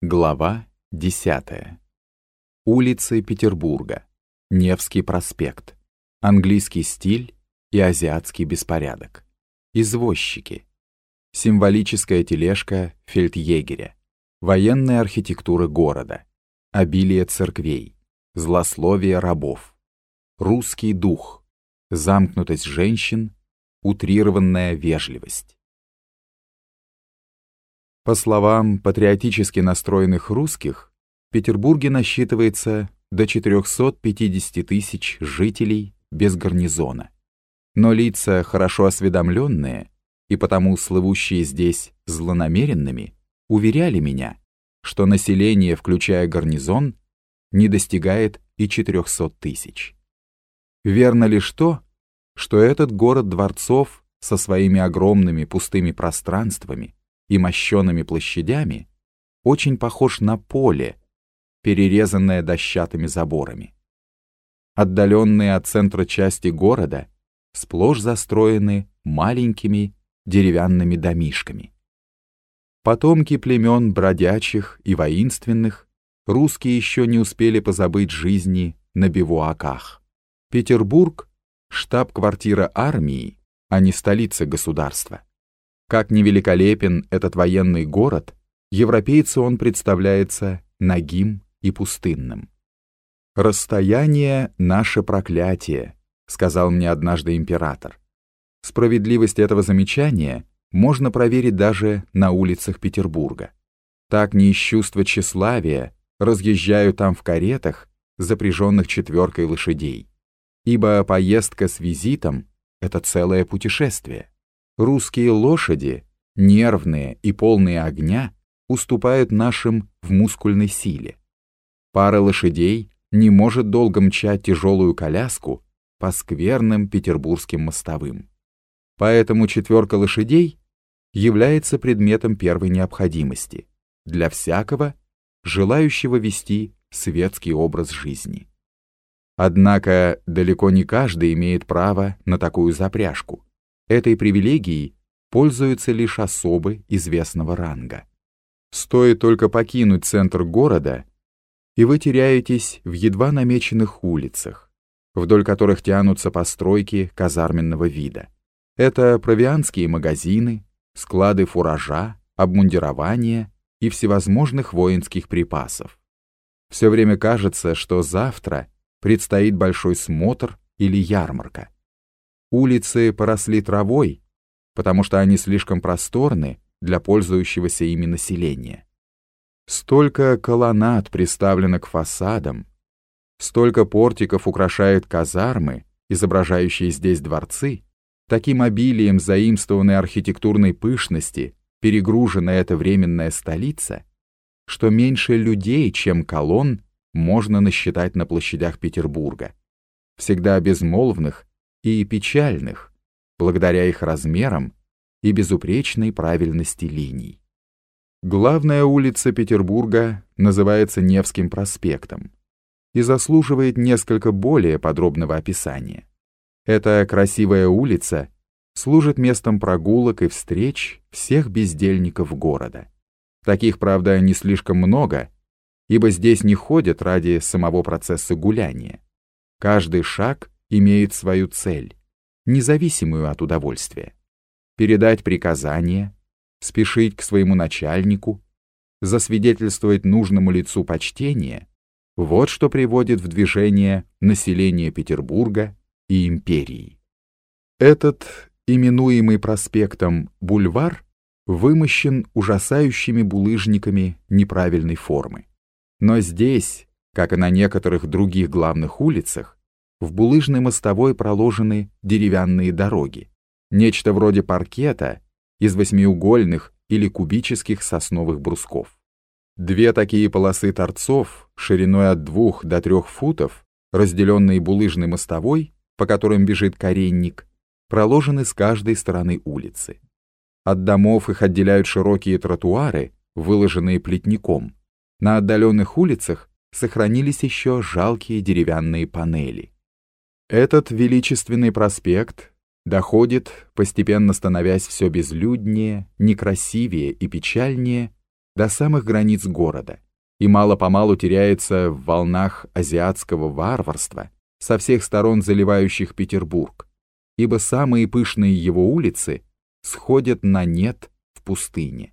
Глава 10. Улицы Петербурга. Невский проспект. Английский стиль и азиатский беспорядок. Извозчики. Символическая тележка фельдъегеря. Военная архитектура города. Обилие церквей. Злословие рабов. Русский дух. Замкнутость женщин. Утрированная вежливость. По словам патриотически настроенных русских, в Петербурге насчитывается до 450 тысяч жителей без гарнизона. Но лица, хорошо осведомленные и потому слывущие здесь злонамеренными, уверяли меня, что население, включая гарнизон, не достигает и 400 тысяч. Верно лишь то, что этот город дворцов со своими огромными пустыми пространствами и мощеными площадями очень похож на поле, перерезанное дощатыми заборами. Отдаленные от центра части города сплошь застроены маленькими деревянными домишками. Потомки племен бродячих и воинственных русские еще не успели позабыть жизни на бивуаках. Петербург — штаб-квартира армии, а не столица государства. Как невеликолепен этот военный город, европейцу он представляется нагим и пустынным. «Расстояние — наше проклятие», — сказал мне однажды император. Справедливость этого замечания можно проверить даже на улицах Петербурга. Так не из чувства тщеславия разъезжаю там в каретах, запряженных четверкой лошадей. Ибо поездка с визитом — это целое путешествие. Русские лошади, нервные и полные огня, уступают нашим в мускульной силе. Пара лошадей не может долго мчать тяжелую коляску по скверным петербургским мостовым. Поэтому четверка лошадей является предметом первой необходимости для всякого, желающего вести светский образ жизни. Однако далеко не каждый имеет право на такую запряжку. Этой привилегией пользуются лишь особы известного ранга. Стоит только покинуть центр города, и вы теряетесь в едва намеченных улицах, вдоль которых тянутся постройки казарменного вида. Это провианские магазины, склады фуража, обмундирования и всевозможных воинских припасов. Все время кажется, что завтра предстоит большой смотр или ярмарка. Улицы поросли травой, потому что они слишком просторны для пользующегося ими населения. Столько колоннад приставлено к фасадам, столько портиков украшает казармы, изображающие здесь дворцы, таким обилием заимствованной архитектурной пышности перегружена эта временная столица, что меньше людей, чем колонн, можно насчитать на площадях Петербурга, всегда безмолвных и печальных, благодаря их размерам и безупречной правильности линий. Главная улица Петербурга называется Невским проспектом и заслуживает несколько более подробного описания. Эта красивая улица служит местом прогулок и встреч всех бездельников города. Таких, правда, не слишком много, ибо здесь не ходят ради самого процесса гуляния. Каждый шаг имеет свою цель, независимую от удовольствия. Передать приказание, спешить к своему начальнику, засвидетельствовать нужному лицу почтение — вот что приводит в движение население Петербурга и империи. Этот, именуемый проспектом бульвар, вымощен ужасающими булыжниками неправильной формы. Но здесь, как и на некоторых других главных улицах, в булыжной мостовой проложены деревянные дороги, нечто вроде паркета из восьмиугольных или кубических сосновых брусков. Две такие полосы торцов, шириной от двух до трех футов, разделенные булыжной мостовой, по которым бежит коренник, проложены с каждой стороны улицы. От домов их отделяют широкие тротуары, выложенные плетником. На отдаленных улицах сохранились еще жалкие деревянные панели. Этот величественный проспект доходит, постепенно становясь все безлюднее, некрасивее и печальнее, до самых границ города и мало-помалу теряется в волнах азиатского варварства, со всех сторон заливающих Петербург, ибо самые пышные его улицы сходят на нет в пустыне.